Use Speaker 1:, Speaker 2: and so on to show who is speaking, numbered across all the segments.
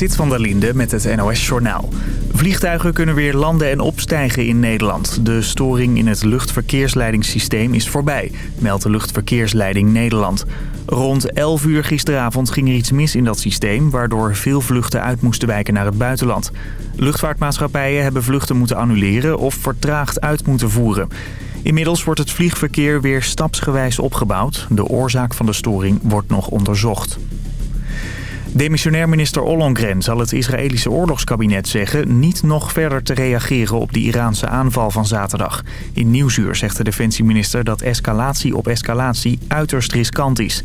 Speaker 1: Zit van der Linde met het NOS-journaal. Vliegtuigen kunnen weer landen en opstijgen in Nederland. De storing in het luchtverkeersleidingssysteem is voorbij, meldt de luchtverkeersleiding Nederland. Rond 11 uur gisteravond ging er iets mis in dat systeem... waardoor veel vluchten uit moesten wijken naar het buitenland. Luchtvaartmaatschappijen hebben vluchten moeten annuleren of vertraagd uit moeten voeren. Inmiddels wordt het vliegverkeer weer stapsgewijs opgebouwd. De oorzaak van de storing wordt nog onderzocht. Demissionair minister Ollongren zal het Israëlische oorlogskabinet zeggen... niet nog verder te reageren op de Iraanse aanval van zaterdag. In Nieuwsuur zegt de defensieminister dat escalatie op escalatie uiterst riskant is.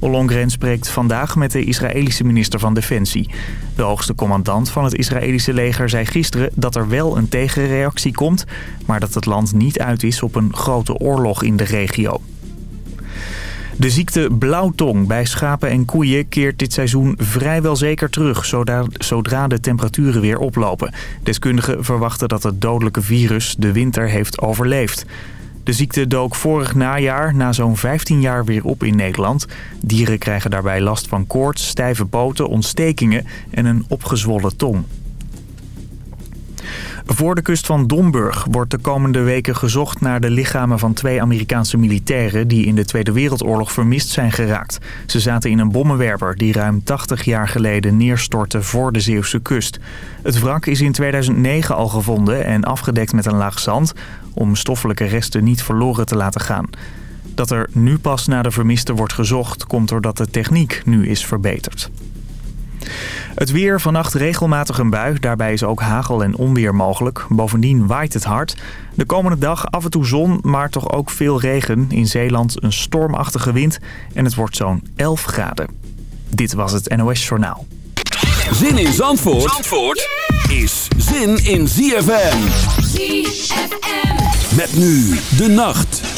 Speaker 1: Ollongren spreekt vandaag met de Israëlische minister van Defensie. De hoogste commandant van het Israëlische leger zei gisteren dat er wel een tegenreactie komt... maar dat het land niet uit is op een grote oorlog in de regio. De ziekte blauwtong bij schapen en koeien keert dit seizoen vrijwel zeker terug... zodra, de temperaturen weer oplopen. Deskundigen verwachten dat het dodelijke virus de winter heeft overleefd. De ziekte dook vorig najaar na zo'n 15 jaar weer op in Nederland. Dieren krijgen daarbij last van koorts, stijve poten, ontstekingen en een opgezwollen tong. Voor de kust van Domburg wordt de komende weken gezocht naar de lichamen van twee Amerikaanse militairen die in de Tweede Wereldoorlog vermist zijn geraakt. Ze zaten in een bommenwerper die ruim 80 jaar geleden neerstortte voor de Zeeuwse kust. Het wrak is in 2009 al gevonden en afgedekt met een laag zand om stoffelijke resten niet verloren te laten gaan. Dat er nu pas naar de vermisten wordt gezocht komt doordat de techniek nu is verbeterd. Het weer, vannacht regelmatig een bui. Daarbij is ook hagel en onweer mogelijk. Bovendien waait het hard. De komende dag af en toe zon, maar toch ook veel regen. In Zeeland een stormachtige wind en het wordt zo'n 11 graden. Dit was het NOS Journaal.
Speaker 2: Zin in Zandvoort, Zandvoort is zin in ZFM. ZFM. Met nu de nacht.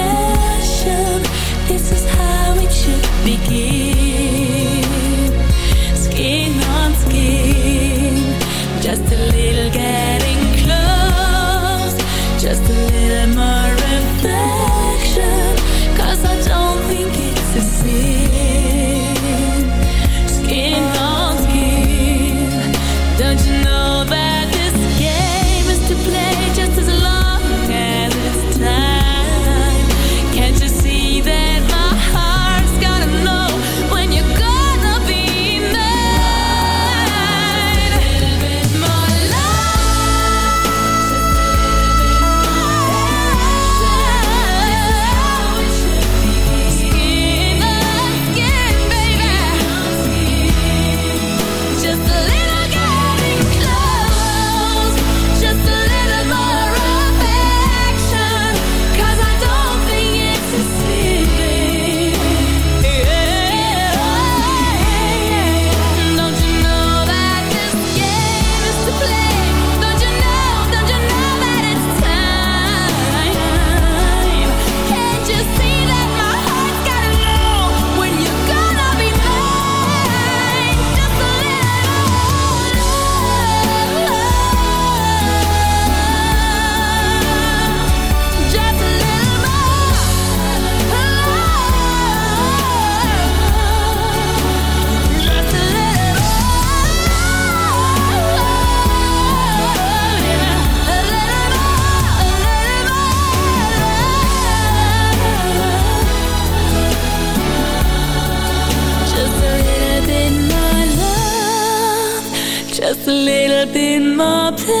Speaker 3: deep in my blood.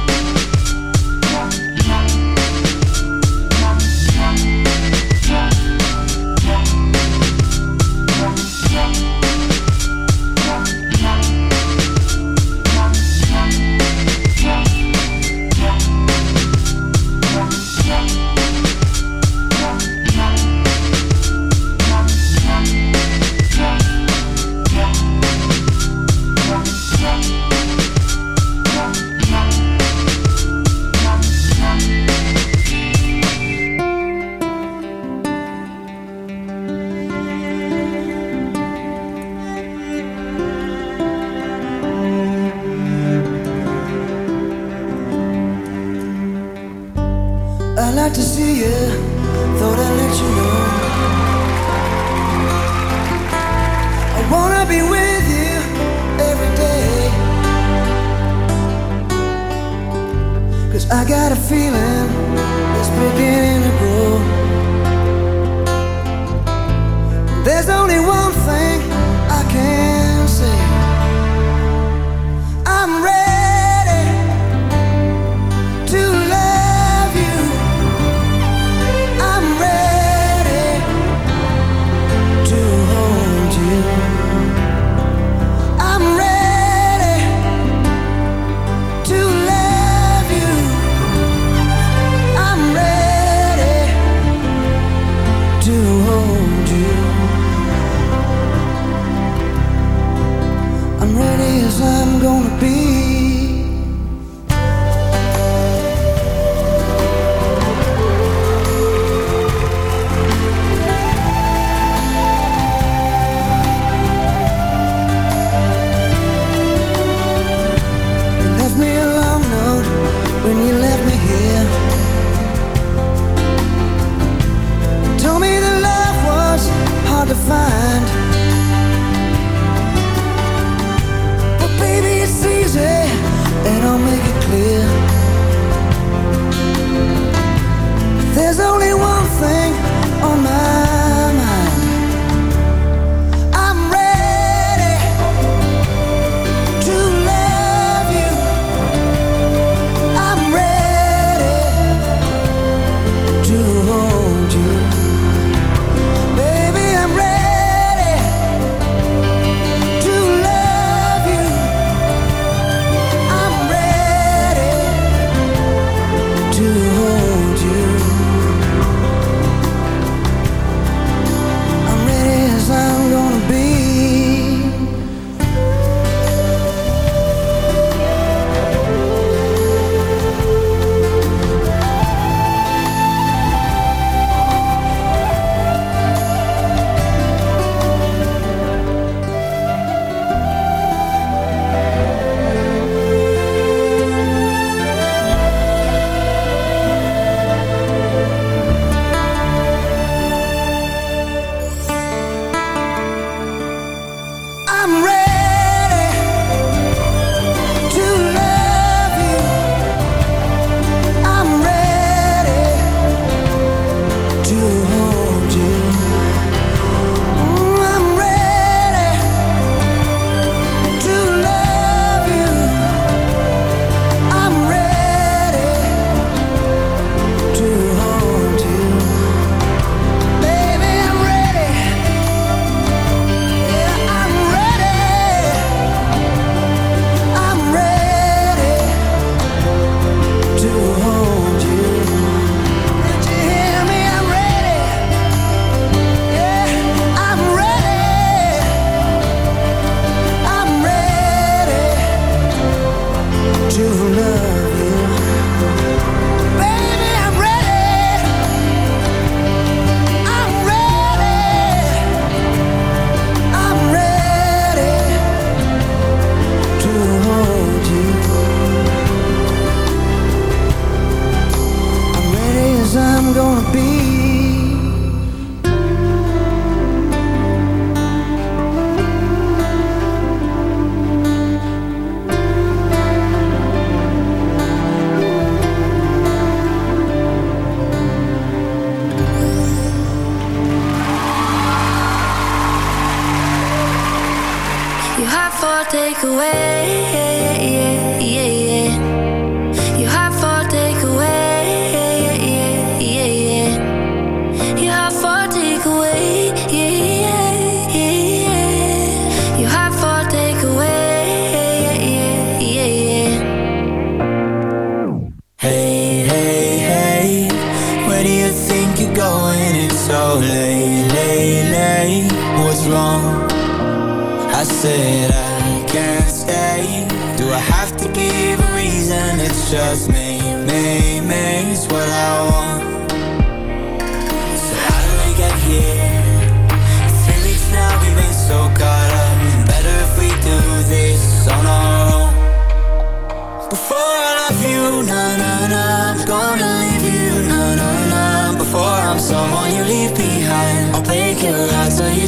Speaker 4: feeling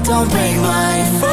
Speaker 4: don't break
Speaker 5: my
Speaker 6: heart.